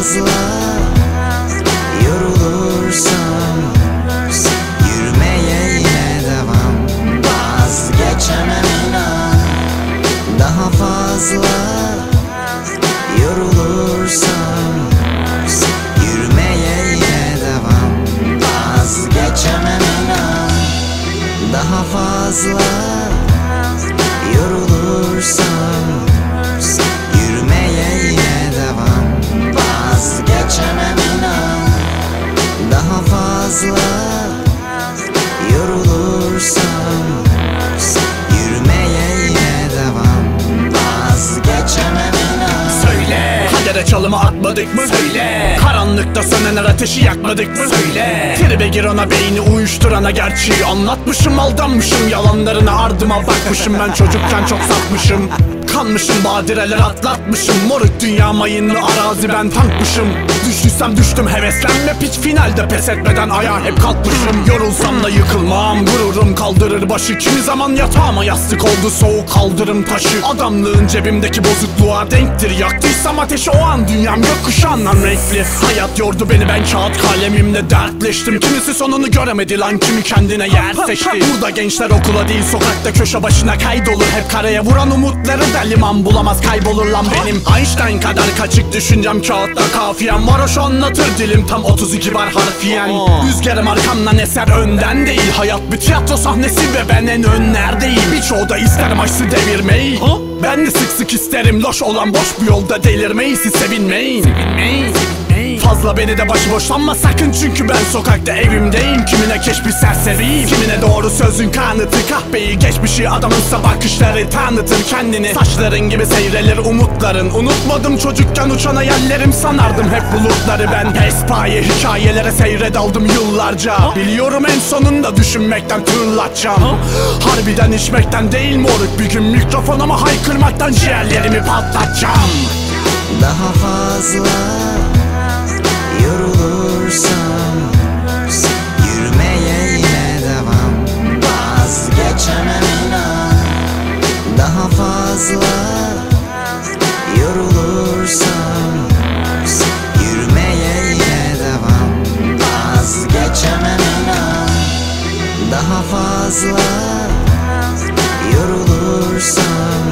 fazla yorulursam Yürümeye yine devam. Vazgeçemem inan. Daha fazla yorulursam Yürümeye yine devam. Vazgeçemem inan. Daha fazla fazla yorulursam Yürümeye devam. Vazgeçemem inan. Söyle. Kadere çalımı atmadık mı? Söyle. Karanlıkta sönen ateşi yakmadık mı? Söyle. Tribe gir ona beyni uyuşturana gerçeği Anlatmışım. Aldanmışım yalanlarına ardıma bakmışım. Ben çocukken çok satmışım Kanmışım badireler atlatmışım. Moruk dünya mayınlı arazi ben tankmışım. Düştüysem düştüm heveslenme piç finalde pes etmeden ayağa hep kalkmışım. Yorulsam da yıkılmam gururum kaldırır başı. Kimi zaman yatağıma yastık oldu soğuk kaldırım taşı. Adamlığın cebimdeki bozukluğa denktir Yaktıysam ateşi. O an dünyam gökkuşağından renkli. Hayat yordu beni ben kağıt kalemimle dertleştim. Kimisi sonunu göremedi lan kimi kendine yer seçti. Burada gençler okula değil sokakta köşe başına kaydolur. Hep karaya vuran umutları da liman bulamaz kaybolur lan benim. Einstein kadar kaçık düşüncem kağıtta kafiyem. Varoş anlatır dilim tam 32 var harfiyen. Rüzgarım arkamdan eser önden değil. Hayat bir tiyatro sahnesi ve ben en önlerdeyim Birçoğu da isterim aşsı devirmeyi. Ben de sık sık isterim. Loş olan boş bir yolda delirmeyi. Siz sevinmeyin Fazla beni de başıboşlanma sakın çünkü ben sokakta evimdeyim. Kimine keş bir serseriyim Kimine doğru sözün kanıtı. Kahpeyi Geçmişi adamınsa bakışları tanıtır kendini. Saçların gibi seyrelir umutların. Unutmadım çocukken uçan hayallerim sanardım hep bulutları. Ben Pespaye hikayelere seyre daldım yıllarca. Biliyorum en sonunda düşünmekten tırlatacağım. Harbiden içmekten değil moruk bir gün mikrofonuma haykırmaktan ciğerlerimi patlatacağım. Daha fazla yorulursam Yürümeye yine devam. Vazgeçemem inan. Daha fazla yorulursam Yürümeye yine devam. Vazgeçemem inan. Daha fazla yorulursam